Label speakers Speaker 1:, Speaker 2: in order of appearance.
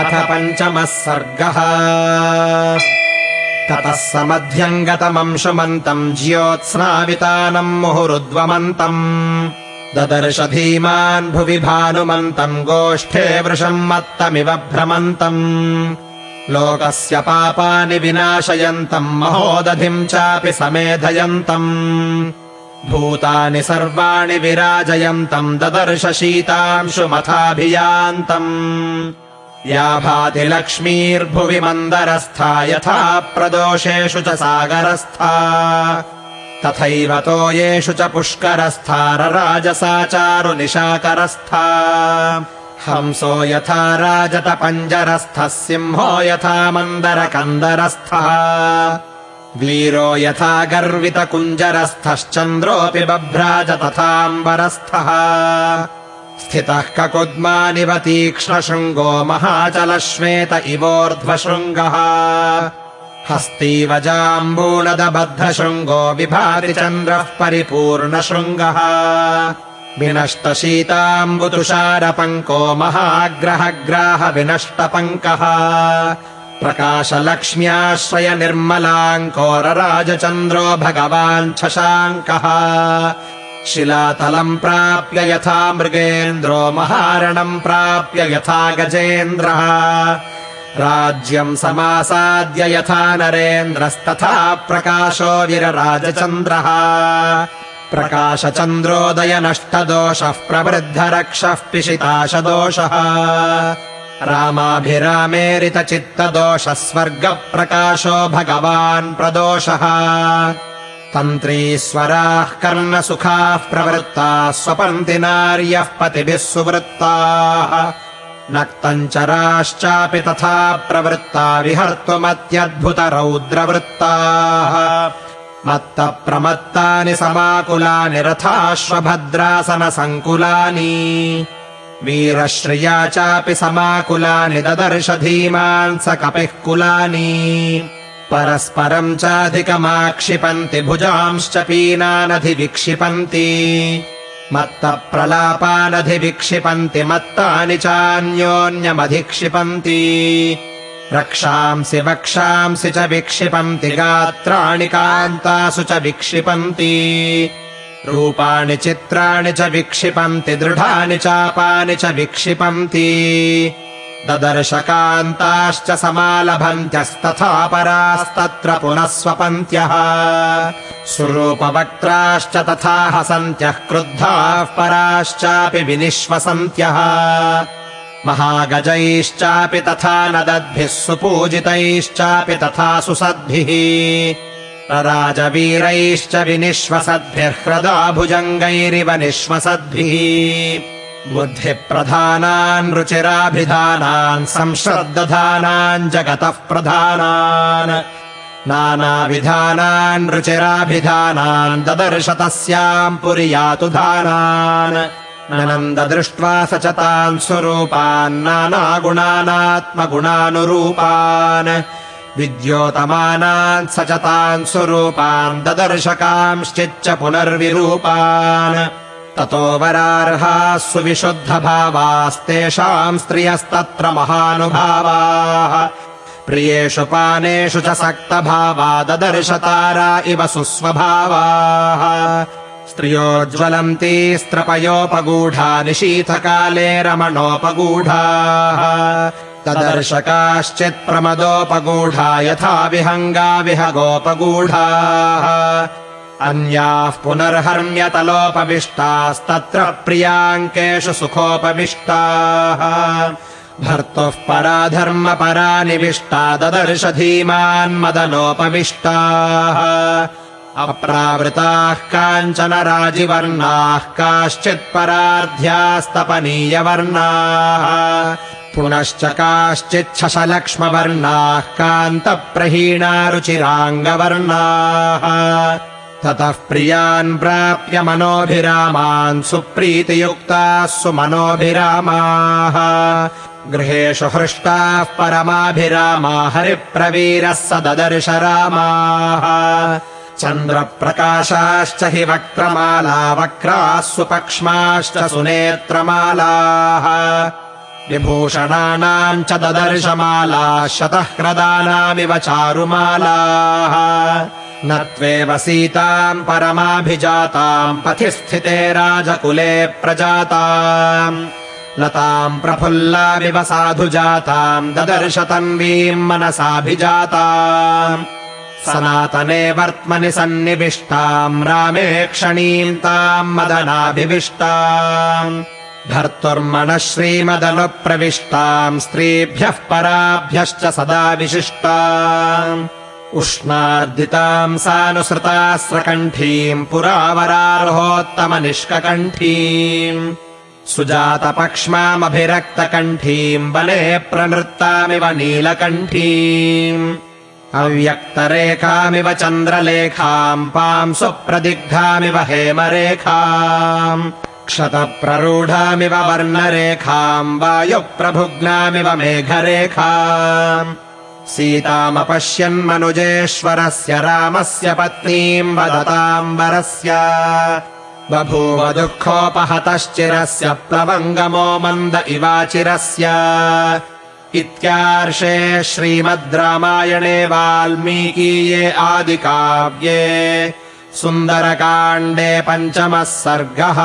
Speaker 1: अथ पञ्चमः सर्गः। ततः समध्यम् गतमंशुमन्तम् ज्योत्स्नावितानम् मुहुरुद्वमन्तम् ददर्श धीमान् भुवि भानुमन्तम् गोष्ठे वृषम् मत्तमिव भ्रमन्तम् लोकस्य पापानि विनाशयन्तम् महोदधिम् चापि समेधयन्तम् भूतानि सर्वाणि विराजयन्तम् ददर्श शीतांशुमथाभियान्तम् या भाति लक्ष्मीर्भुवि मन्दरस्था यथा प्रदोषेषु च सागरस्था। तथैव तोयेषु च पुष्करस्था चारुनिशाकरस्था हंसो यथा राजतपञ्जरस्थः सिंहो यथा मन्दरकन्दरस्थः। वीरो यथा गर्वितकुञ्जरस्थश्चन्द्रोऽपि बभ्राज तथाम्बरस्थः स्थितः ककुद्मानिव तीक्ष्णशृङ्गो महाचलश्वेत इवोर्ध्वशृङ्गः। हस्तीव जाम्बूनदबद्धशृङ्गो विभाति चन्द्रः परिपूर्णशृङ्गः। विनष्टशीताम्बुतुषारपङ्को महाग्रहग्राह विनष्टपङ्कः प्रकाशलक्ष्म्याश्रय निर्मलाङ्कोरराजचन्द्रो भगवान् शशाङ्कः शिलातलम् प्राप्य यथा मृगेन्द्रो महारणम् प्राप्य यथा गजेन्द्रः। राज्यम् समासाद्य यथा नरेन्द्रस्तथा प्रकाशो विरराजचन्द्रः। प्रकाशचन्द्रोदयनष्टदोषः प्रवृद्धरक्षः पिशिताशदोषः। रामाभिरामेरितचित्तदोषः स्वर्गप्रकाशो भगवान् प्रदोषः तन्त्रीश्वराः कर्णसुखाः प्रवृत्ताः स्वपन्ति नार्यः पतिभिः सुवृत्ताः। नक्तञ्चराश्चापि तथा प्रवृत्ता विहर्तुमत्यद्भुतरौद्रवृत्ताः मत्तप्रमत्तानि समाकुलानि रथाश्वभद्रासनसङ्कुलानि। वीरश्रिया चापि समाकुलानि ददर्श धीमान् स कपिः कुलानि परस्परम् चाधिकमाक्षिपन्ति भुजांश्च पीनानधिविक्षिपन्ति। मत्तप्रलापानधिविक्षिपन्ति मत्तानि चान्योन्यमधिक्षिपन्ति। रक्षांसि वक्षांसि च विक्षिपन्ति गात्राणि कान्तासु च विक्षिपन्ति। रूपाणि चित्राणि च विक्षिपन्ति दृढानि चापानि च विक्षिपन्ति ददर्शकान्ताश्च समालभन्त्यस्तथा परास्तत्र पुनः स्वपन्त्यः सुरूपवक्त्राश्च तथा हसन्त्यः क्रुद्धाः पराश्चापि विनिश्वसन्त्यः। महागजैश्चापि तथा नदद्भिः सुपूजितैश्चापि तथा सुसद्भिः। राजवीरैश्च विनिश्वसद्भिर्हृदा भुजङ्गैरिव निःश्वसद्भिः बुद्धिप्रधानान् रुचिराभिधानान् संश्रद्दधानान् जगतः प्रधानान् नानाविधानान् रुचिराभिधानान् ददर्श तस्याम् पुरि यातु धानान् ननन्द दृष्ट्वा स च तान् स्वरूपान् नानागुणानात्मगुणानुरूपान् विद्योतमानान् स च तान् स्वरूपान् ददर्शकांश्चिच्च पुनर्विरूपान् ततो वरार्हाः सुविशुद्धभावास्तेषाम् स्त्रियस्तत्र महानुभावाः। प्रियेषु पानेषु च सक्तभावा ददर्शतारा इव सुस्वभावाः। स्त्रियोज्ज्वलन्तीस्त्रपयोपगूढा निशीथकाले रमणोपगूढाः। तदर्शकाश्चित्प्रमदोपगूढा यथा विहङ्गा विहगोपगूढाः अन्याः पुनर्हर्म्यतलोपविष्टास्तत्र प्रियाङ्केषु सुखोपविष्टाः। भर्तुः पराधर्मपरा निविष्टा ददर्श धीमान्मदनोपविष्टाः अप्रावृताः काञ्चन राजिवर्णाः काश्चित्परार्ध्यास्तपनीयवर्णाः पुनश्च काश्चिच्छशलक्ष्मवर्णाः कान्तप्रहीणा रुचिराङ्गवर्णाः ततः प्रियान् प्राप्य मनोभिरामान् सुप्रीतियुक्ताः सुमनोभिरामाः। गृहेषु हृष्टाः परमाभिरामा हरिप्रवीरः स ददर्श रामाः। चन्द्रप्रकाशाश्च हि वक्त्रमाला वक्राः सुपक्ष्माश्च सुनेत्रमालाः। विभूषणानाम् च ददर्शमालाः शतह्रदानामिव चारुमालाः न त्वेव सीताम् परमाभिजाताम् पथि स्थिते राजकुले प्रजाताम्। लताम् प्रफुल्लामिव साधु जाताम् ददर्श तन्वीम् मनसाभिजाताम्। सनातने वर्त्मनि सन्निविष्टाम् रामे क्षणीम् ताम् मदनाभिविष्टाम्। भर्तुर्मनः श्रीमदनुप्रविष्टाम् स्त्रीभ्यः पराभ्यश्च सदा विशिष्टाम् उष्णार्दिताम् सानुसृतास्रकण्ठीम् पुरावरारोहोत्तमनिष्ककण्ठीम् सुजातपक्ष्मामभिरक्तकण्ठीम् वने प्रनृत्तामिव नीलकण्ठीम् अव्यक्तरेखामिव चन्द्रलेखाम् पाम् सुप्रदिग्धामिव हेमरेखाम् क्षतप्ररूढामिव वर्णरेखाम् वायुप्रभुग्नामिव मेघरेखाम् सीतामपश्यन्मनुजेश्वरस्य रामस्य पत्नीम् वदताम् वरस्य। बभूव दुःखोपहतश्चिरस्य प्लवङ्गमो मन्द इवाचिरस्य। इत्यार्षे श्रीमद् रामायणे वाल्मीकीये आदिकाव्ये सुन्दरकाण्डे पञ्चमः सर्गः